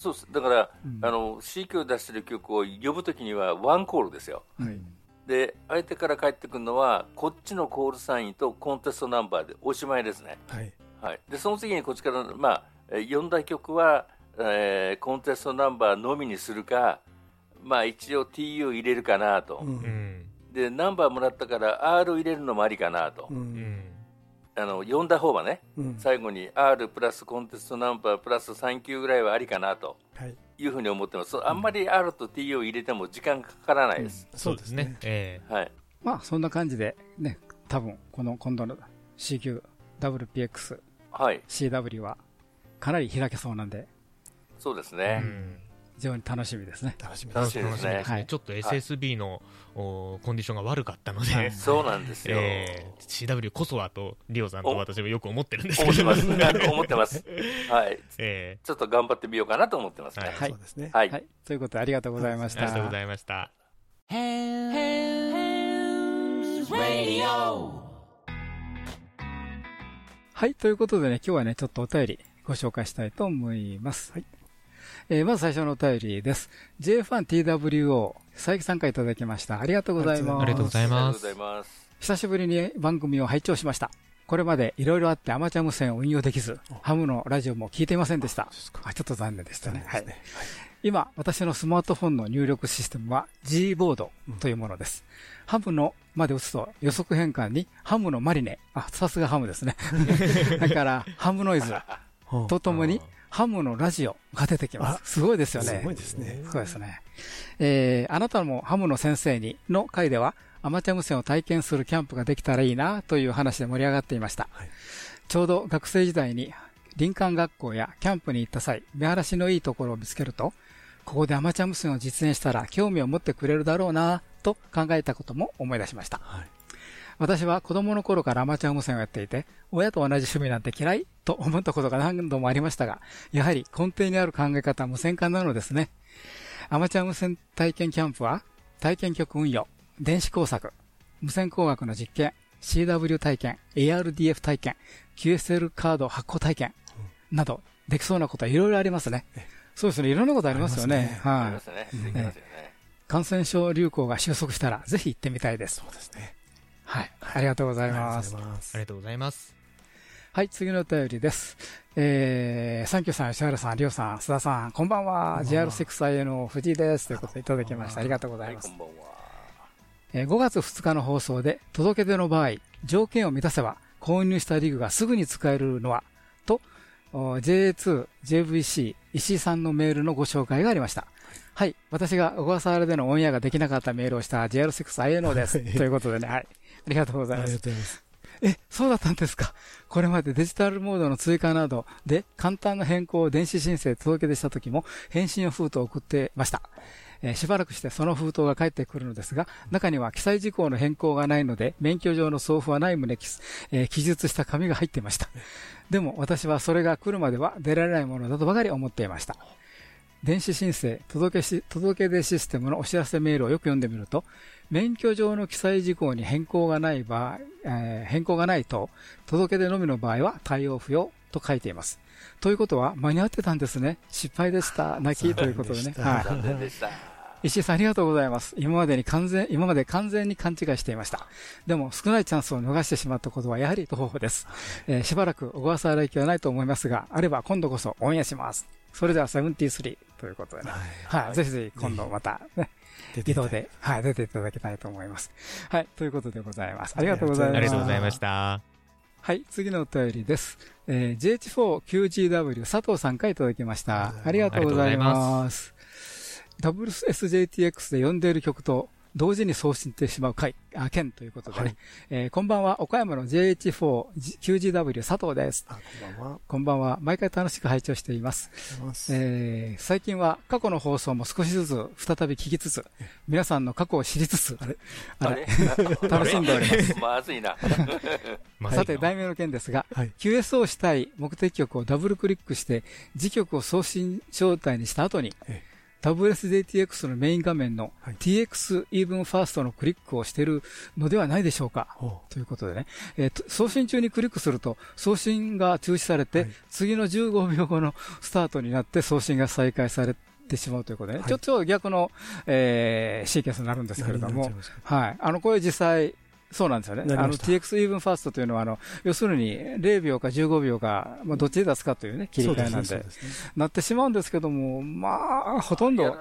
そうです。だから、うん、あの C 級出してる曲を呼ぶときにはワンコールですよ。はい。で相手から返ってくるのはこっちのコールサインとコンテストナンバーでおしまいですね、はい。はい、でその次にこっちから、まあ、4大曲は、えー、コンテストナンバーのみにするか、まあ、一応 TU 入れるかなと、うん、でナンバーもらったから R 入れるのもありかなと、うん、あの呼んだ方はね、うん、最後に R プラスコンテストナンバープラス3級ぐらいはありかなと。はいいうふうに思ってます。あんまり R と T を入れても時間かからないです。うん、そうですね。えー、はい。まあ、そんな感じで、ね、多分、この今度の CQ、WPX、はい。CW は、かなり開けそうなんで。そうですね。うん非常に楽しみですね。楽しみですね。はい、ちょっと SSB の、おコンディションが悪かったので、そうなんですよ。えー、CW こそはと、リオさんと私もよく思ってるんですけど。思ってます。思ってます。はい。えー、ちょっと頑張ってみようかなと思ってますはい。そうですね。はい。ということで、ありがとうございました。ありがとうございました。はい、ということでね、今日はね、ちょっとお便りご紹介したいと思います。はい。えー、まず最初のお便りです。J1TWO、佐伯さんからいただきました。ありがとうございます。ありがとうございます。久しぶりに番組を拝聴しました。これまでいろいろあってアマチュア無線を運用できず、ハムのラジオも聞いていませんでした。あちょっと残念でしたね。はい。今、私のスマートフォンの入力システムは G ボードというものです。うん、ハムのまで打つと予測変換にハムのマリネ、あ、さすがハムですね。だから、ハムノイズとともにハムのラジオが出てきます。すごいですよね。すごいですね。そうですね。えー、あなたもハムの先生にの回では、アマチュア無線を体験するキャンプができたらいいなという話で盛り上がっていました。はい、ちょうど学生時代に林間学校やキャンプに行った際、見晴らしのいいところを見つけると、ここでアマチュア無線を実演したら興味を持ってくれるだろうなと考えたことも思い出しました。はい私は子供の頃からアマチュア無線をやっていて、親と同じ趣味なんて嫌いと思ったことが何度もありましたが、やはり根底にある考え方は無線化なのですね。アマチュア無線体験キャンプは、体験局運用、電子工作、無線工学の実験、CW 体験、ARDF 体験、QSL カード発行体験、など、できそうなことはいろいろありますね。そうですね、いろんなことありますよね。はい。感染症流行が収束したら、ぜひ行ってみたいです。そうですね。はい。ありがとうございます。ありがとうございます。はい、次のお便りです。えー、サンキューさん、吉原さん、りょうさん、須田さん、こんばんは。JR6IA の藤井です。ということでいただきました。ありがとうございます。こんばんは。えー、5月2日の放送で届け出の場合、条件を満たせば購入したリグがすぐに使えるのは、と、JA2、JVC、石井さんのメールのご紹介がありました。はい。私が小笠原でのオンエアができなかったメールをした JR6INO です。ということでね、はい。ありがとうございます。ありがとうございます。え、そうだったんですか。これまでデジタルモードの追加などで簡単な変更を電子申請届け出した時も返信封筒を送ってました。えー、しばらくしてその封筒が返ってくるのですが、中には記載事項の変更がないので、免許上の送付はない旨、えー、記述した紙が入っていました。でも私はそれが来るまでは出られないものだとばかり思っていました。電子申請届けし、届け出システムのお知らせメールをよく読んでみると、免許上の記載事項に変更がない場合、えー、変更がないと、届け出のみの場合は対応不要と書いています。ということは、間に合ってたんですね。失敗でした。泣きということでね。はい。石井さんありがとうございます。今までに完全、今まで完全に勘違いしていました。でも少ないチャンスを逃してしまったことはやはり方法です。えー、しばらく小笠原行きはないと思いますが、あれば今度こそオンエアします。それでは73ということでね。はい。はい、ぜひぜひ今度またね、移動で、はい、出ていただきたいと思います。はい、ということでございます。ありがとうございました。ありがとうございました。はい、次のお便りです。えー、GH4QGW 佐藤さんからいただきました。ありがとうございます。WSJTX で呼んでいる曲と同時に送信してしまう回、あ、件ということでね、はい、えー、こんばんは、岡山の JH4QGW 佐藤です。こんばんは。こんばんは。毎回楽しく拝聴しています。ますえー、最近は過去の放送も少しずつ再び聞きつつ、皆さんの過去を知りつつ、あれあれ 楽しんでおります。まずいな。さて、題名の件ですが、はい、QS をしたい目的曲をダブルクリックして、次曲を送信状態にした後に、ええ WSJTX のメイン画面の TX Even First のクリックをしているのではないでしょうか。ということでね、えー、送信中にクリックすると送信が中止されて、はい、次の15秒後のスタートになって送信が再開されてしまうということで、ね。はい、ちょっと逆の、えー、シーケンスになるんですけれども、はい。あの、これ実際、そうなんですよね。あの TX Even Fast というのは、あの、要するに0秒か15秒か、まあ、どっちで出すかというね、切り替えなんで、でなってしまうんですけども、まあ、ほとんど、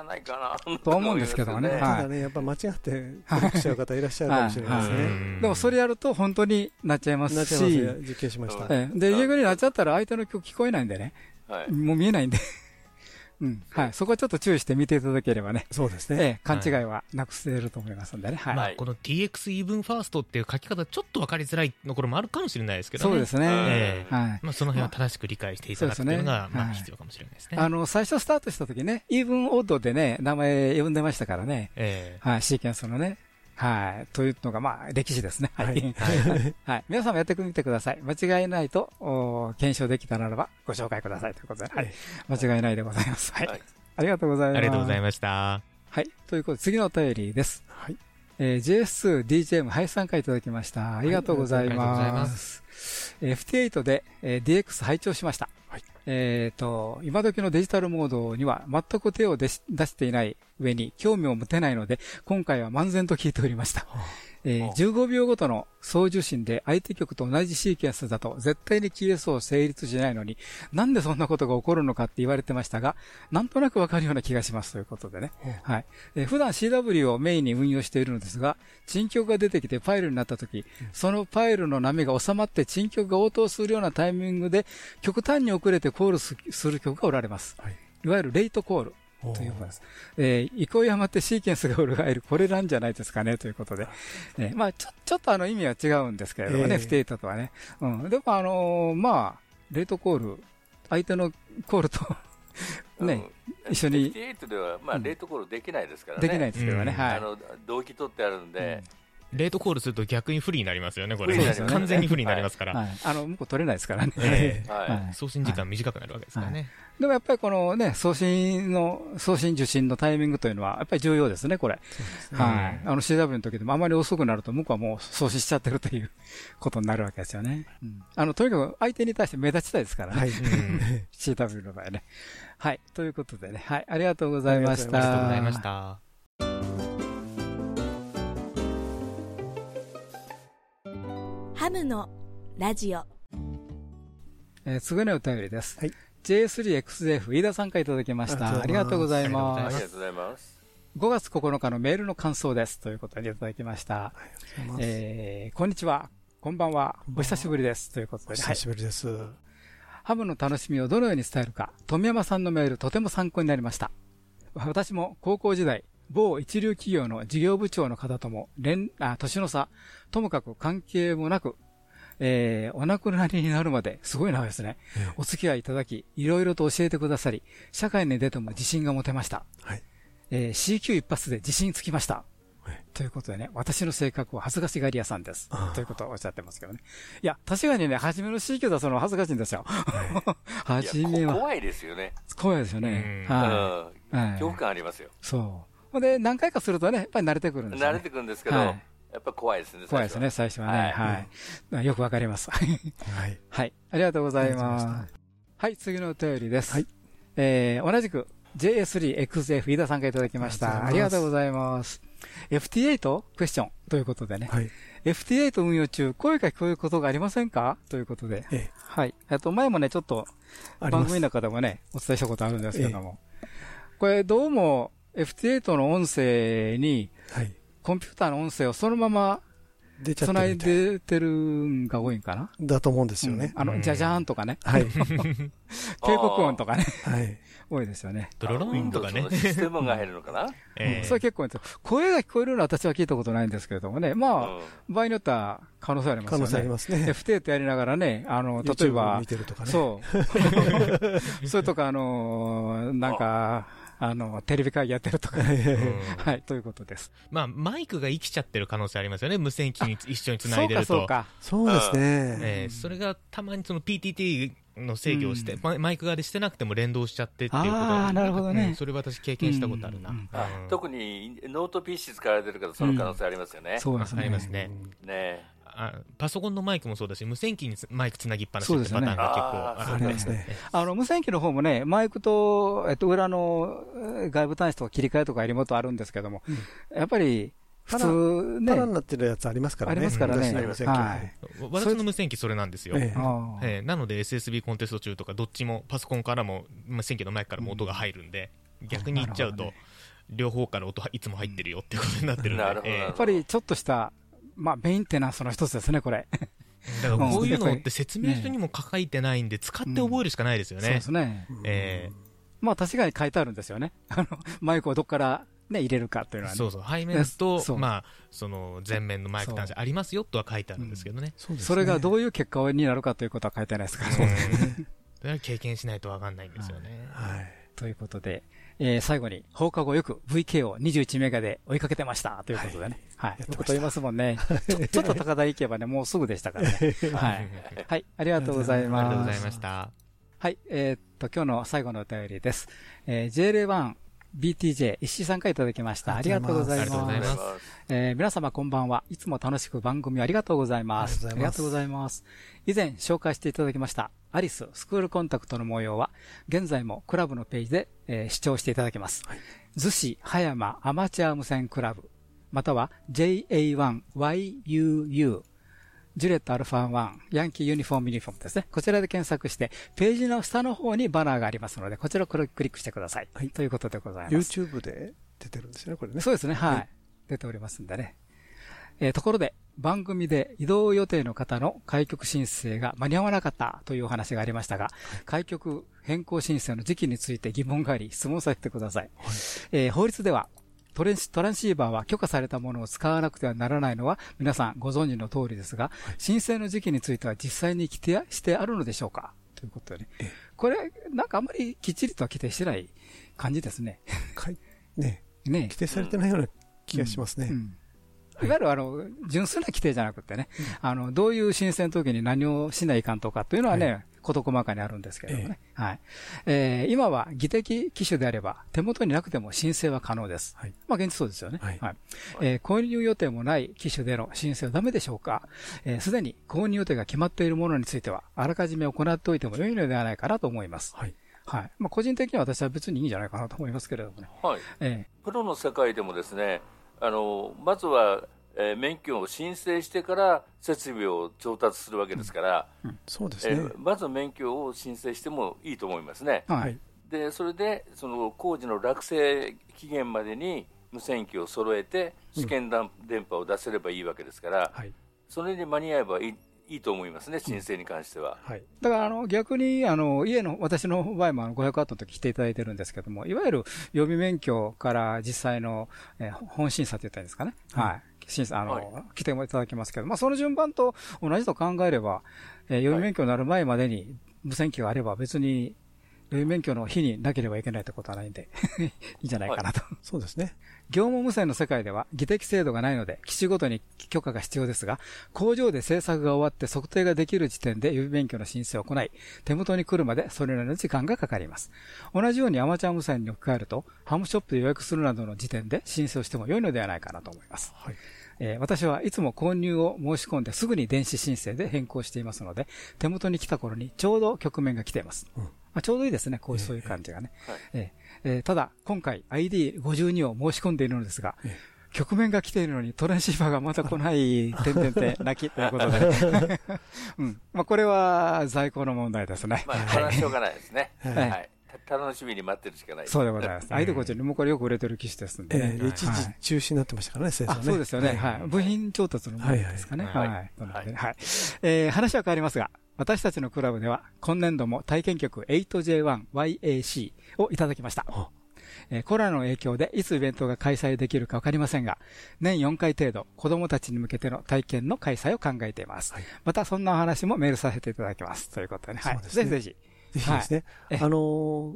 と思うんですけどね。ただね、やっぱ間違ってクリックしちゃう方いらっしゃるかもしれないですね。でもそれやると本当になっちゃいますし、実験しました。で、逆になっちゃったら相手の曲聞こえないんでね、もう見えないんでうん。はい。そこはちょっと注意して見ていただければね。そうですね。ええ、勘違いはなくせると思いますんでね。はい。まあ、この TX Even First っていう書き方、ちょっと分かりづらいところもあるかもしれないですけどね。そうですね。ええ。はい。まあ、その辺は正しく理解していただくというのが、まあ、必要かもしれないですね。あの、最初スタートした時ね、Even Odd でね、名前呼んでましたからね。ええ。はい、シーケンスのね。はい。というのが、まあ、歴史ですね。はい。はい。皆さんもやってみてください。間違いないと、お検証できたならば、ご紹介くださいということで、はい。間違いないでございます。はい。ありがとうございます。ありがとうございました。はい。ということで、次のお便りです。はい。えー、JS2DJM 配参加いただきました。ありがとうございます。はい、FT8 で、えー、DX 拝聴しました。えっ、ー、と、今時のデジタルモードには全く手を出していない上に興味を持てないので、今回は漫然と聞いておりました。はあえー、15秒ごとの送受信で相手局と同じシーケンスだと絶対に消えそう成立しないのに、なんでそんなことが起こるのかって言われてましたが、なんとなくわかるような気がしますということでね。はい。えー、普段 CW をメインに運用しているのですが、沈局が出てきてファイルになった時、そのファイルの波が収まって沈局が応答するようなタイミングで、極端に遅れてコールする曲がおられます。はい、いわゆるレイトコール。ということです。えー、憩い山ってシーケンスが裏返る、これなんじゃないですかね、ということで。えー、まあ、ちょ、ちょっとあの意味は違うんですけれどもね、えー、不定とはね。うん。でもあのー、まあ、レートコール、相手のコールとね、一緒に。58では、まあ、レートコールできないですからね。できないですけどね、はい。あの、同期取ってあるんで、レートコールすると逆に不利になりますよね、これ。ね、完全に不利になりますから。はい、あの、向こう取れないですからね。えー、はい、送信時間短くなるわけですからね。でもやっぱりこのね、送信の、送信受信のタイミングというのは、やっぱり重要ですね、これ。ね、はい。あの CW の時でもあまり遅くなると、向こうはもう送信しちゃってるということになるわけですよね。うん、あの、とにかく相手に対して目立ちたいですからね。はい、CW の場合ね。はい。ということでね、はい。ありがとうございました。ありがとうございました。ムのラジオ。えー、次のお便りです。はい。J3XF 飯田さんからいただきました。ありがとうございます。ありがとうございます。5月9日のメールの感想です。ということでいただきました。えー、こんにちは。こんばんは。お久しぶりです。ということで、ね、お久しぶりです。はい、ハムの楽しみをどのように伝えるか、富山さんのメールとても参考になりました。私も高校時代、某一流企業の事業部長の方とも、連、あ、年の差、ともかく関係もなく、えー、お亡くなりになるまで、すごい長いですね、ええ、お付き合いいただき、いろいろと教えてくださり、社会に出ても自信が持てました。はい。えー、CQ 一発で自信つきました。ということでね、私の性格は恥ずかしがり屋さんです。ということをおっしゃってますけどね。いや、確かにね、初めの CQ 出すのは恥ずかしいんですよ。初めは。怖いですよね。怖いですよね。はい。恐怖感ありますよ。そう。ほんで、何回かするとね、やっぱり慣れてくるんですよ、慣れてくるんですけど、やっぱ怖いですね、怖いですね、最初はね。はい。よくわかります。はい。はい。ありがとうございます。はい、次のお便りです。はい。えー、同じく JS3XF 飯田さんからいただきました。ありがとうございます。FT8? クエスチョンということでね。はい。FT8 運用中、声が聞こえることがありませんか？ということで。ええ。はい。あと前もね、ちょっと、番組の中でもね、お伝えしたことあるんですけども。ええ、これ、どうも、FT8 の音声に、はい。コンピューターの音声をそのまま出ちゃってる。繋いでてるんが多いんかな？だと思うんですよね。あの、じゃじゃーんとかね。はい。警告音とかね。はい。多いですよね。ドロロンとかね。システムが入るのかな？えそれ結構声が聞こえるのは私は聞いたことないんですけれどもね。まあ、場合によっては可能性ありますよね。可能性ありますね。F テートやりながらね、あの、例えば、そう。それとか、あの、なんか、あの、テレビ会議やってるとか、はい、ということです。まあ、マイクが生きちゃってる可能性ありますよね。無線機に一緒につないでると。そうか、そうですね。えー、それがたまにその PTT の制御をして、うん、マイク側でしてなくても連動しちゃってっていうことああ、なるほどね、うん、それ私経験したことあるな。うん、特にノート PC 使われてるからその可能性ありますよね。そうですね。ありますね。ねあパソコンのマイクもそうだし、無線機にマイクつなぎっぱなしってパターンが結構あるんですね。あの無線機の方もね、マイクと、えっと、裏の外部端子とか切り替えとかリモートあるんですけども、やっぱり、普通ね。パラになってるやつありますからね。ありますからね。はい。私の無線機それなんですよ。ええなので SSB コンテスト中とかどっちもパソコンからも無線機のマイクからも音が入るんで、逆に言っちゃうと、両方から音いつも入ってるよってことになってるんで。やっぱりちょっとしたまあ、メンテナンスの一つですね、これ。だからこういうのって説明書にも書いてないんで、使って覚えるしかないですよね。そうですね。ええまあ確かに書いてあるんですよね。あの、マイクをどこからね、入れるかっていうのはね。そうそう。背面と、まあ、その前面のマイク端子ありますよとは書いてあるんですけどね。それがどういう結果になるかということは書いてないですから。そう それは経験しないとわかんないんですよね。はい。ということで、えー、最後に放課後よく VK を21メガで追いかけてましたということでね。はい。はい、ということ言いますもんね。ちょ ちょっと高台行けばね、もうすぐでしたからね。はい。はい。ありがとうございます。ありがとうございました。はい。えー、っと、今日の最後のお便りです。えー、JL1 BTJ 石井さんからいただきました。ありがとうございます。ありがとうございます。えー、皆様こんばんは。いつも楽しく番組ありがとうございます。ありがとうございます。以前紹介していただきましたアリススクールコンタクトの模様は、現在もクラブのページで、えー、視聴していただけます。はい、逗子葉山アマチュア無線クラブ、または JA1YUU、ジュレットアルファ1、ヤンキーユニフォームユニフォームですね。こちらで検索して、ページの下の方にバナーがありますので、こちらをクリックしてください。はい。ということでございます。YouTube で出てるんですよね、これね。そうですね、はい。はい、出ておりますんでね。えー、ところで、番組で移動予定の方の開局申請が間に合わなかったというお話がありましたが、開局変更申請の時期について疑問があり、質問させてください。はい、えー、法律ではトレントランシーバーは許可されたものを使わなくてはならないのは皆さんご存知の通りですが、はい、申請の時期については実際に規定してあるのでしょうか？ということでね。これ、なんかあんまりきっちりとは規定してない感じですね。ね。ね。規定されてないような気がしますね。うんうんいわゆるあの、純粋な規定じゃなくてね、うん、あの、どういう申請の時に何をしないかんとかっていうのはね、はい、事細かにあるんですけどね。えー、はい。えー、今は技的機種であれば、手元になくても申請は可能です。はい、まあ、現実そうですよね。はい。はい、えー、購入予定もない機種での申請はダメでしょうかえす、でに購入予定が決まっているものについては、あらかじめ行っておいても良いのではないかなと思います。はい。はい。まあ、個人的には私は別にいいんじゃないかなと思いますけれどもね。はい。えー、プロの世界でもですね、あの、まずは、えー、免許を申請してから設備を調達するわけですから、うんうん、そうですね、えー、まず免許を申請してもいいと思いますね。はい、でそれでその工事の落成期限までに、無線機を揃えて試験電波を出せればいいわけですから、はい、それに間に合えばいいいいと思いますね、申請に関しては。はい、だからあの逆にあの家の、私の場合もあの500ワットの時来ていただいてるんですけども、いわゆる予備免許から実際の、えー、本審査って言ったらいいんですかね。はい。審査、あの、はい、来ていただきますけど、まあその順番と同じと考えれば、えー、予備免許になる前までに無線機があれば別に免許の日になければいけないってことはないんで いいんじゃないかなと、はい、そうですね。業務無線の世界では技的制度がないので、基地ごとに許可が必要ですが、工場で製作が終わって測定ができる時点で予備免許の申請を行い、手元に来るまでそれなりの時間がかかります。同じようにアマチュア無線に置き換えると、ハムショップで予約するなどの時点で申請をしても良いのではないかなと思います。はいえー、私はいつも購入を申し込んですぐに電子申請で変更していますので、手元に来た頃にちょうど局面が来ています。うんまあ、ちょうどいいですね、こういう、そういう感じがね。ええー、ただ、今回 ID52 を申し込んでいるのですが、局面が来ているのにトランシーバーがまた来ない、てんてんてん、泣きということで。うん。まあ、これは在庫の問題ですね。まあ、これはしょうがないですね。はい。楽しみに待ってるしかない。そうでございます。アイドコちゃんにもこれよく売れてる機種ですんで、ね。えー、一時中止になってましたからね、生産ね。そうですよね。はい。部品調達の問題ですかね。はい。はい。はい。えー、話は変わりますが、私たちのクラブでは、今年度も体験曲 8J1YAC をいただきました。えコロナの影響でいつイベントが開催できるかわかりませんが、年4回程度、子供たちに向けての体験の開催を考えています。はい、また、そんなお話もメールさせていただきます。ということでね。はい。ぜひぜひ。ぜひですね。はい、あのー、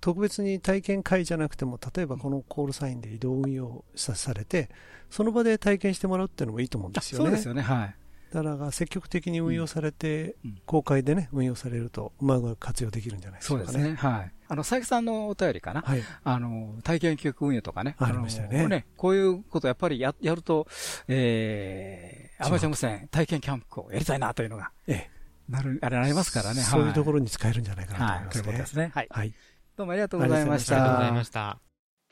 特別に体験会じゃなくても、例えばこのコールサインで移動運用されて、その場で体験してもらうっていうのもいいと思うんですよね。そうですよね。はい。だから積極的に運用されて、公開でね、運用されると、うまく活用できるんじゃないでしょうかね。そうですね。はい。あの、佐伯さんのお便りかな。はい。あの、体験教育運用とかね。ありましたよね。ね、こういうことやっぱりや、やると、えー、アマチュア無線体験キャンプをやりたいなというのが、ええ。なる、あれなりますからね。そういうところに使えるんじゃないかなと思いますね。はい。ということですね。はい。はい。どうもありがとうございました。ありがとうございました。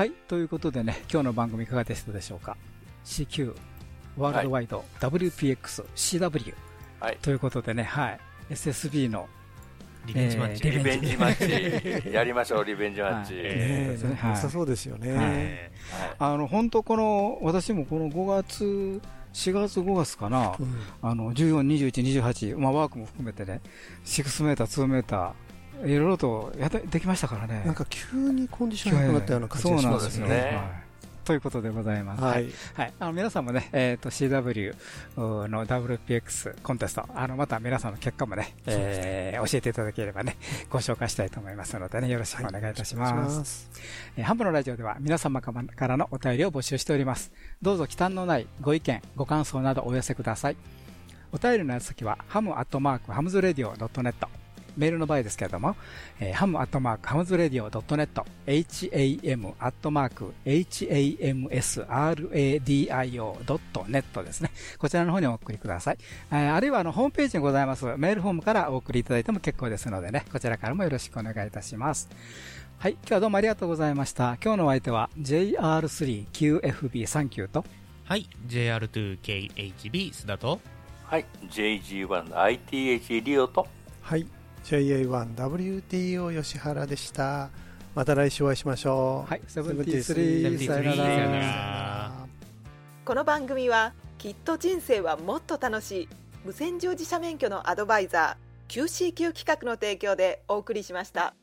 はい、ということでね、今日の番組いかがでしたでしょうか？CQ、ワールドワイド、はい、WPX、CW、はい、ということでね、はい、SSB のリベンジマッチ、リベンジマッチ、やりましょう、リベンジマッチ。良さそうですよね。あの本当、この私もこの5月、4月、5月かな、あの14、21、28、まあ、ワークも含めてね、6メーター、2メーター、いろいろとやできましたからね。なんか急にコンディションが良くなったような感じがしますね。はいということでございます。はい。はい。あの、皆さんもね、えっ、ー、と、CW の WPX コンテスト、あの、また皆さんの結果もね、えー、教えていただければね、ご紹介したいと思いますのでね、よろしくお願いいたします。はえー、ハムのラジオでは皆様からのお便りを募集しております。どうぞ忌憚のないご意見、ご感想などお寄せください。お便りの宛先は、ハムアットマークハムズレディオ .net メールの場合ですけれども、えー、ハムアットマークハムズレディオ .net、ham アットマーク hamsradio.net ですね。こちらの方にお送りください。えー、あるいはあのホームページにございますメールフォームからお送りいただいても結構ですのでね、こちらからもよろしくお願いいたします。はい、今日はどうもありがとうございました。今日のお相手は JR3QFB39 と、はい、JR2KHB 須田と、はい、JG1ITH リオと、はい JA1WTO 吉原でした。また来週お会いしましょう。はい73さよなら。この番組はきっと人生はもっと楽しい無線乗自社免許のアドバイザー QCQ 企画の提供でお送りしました。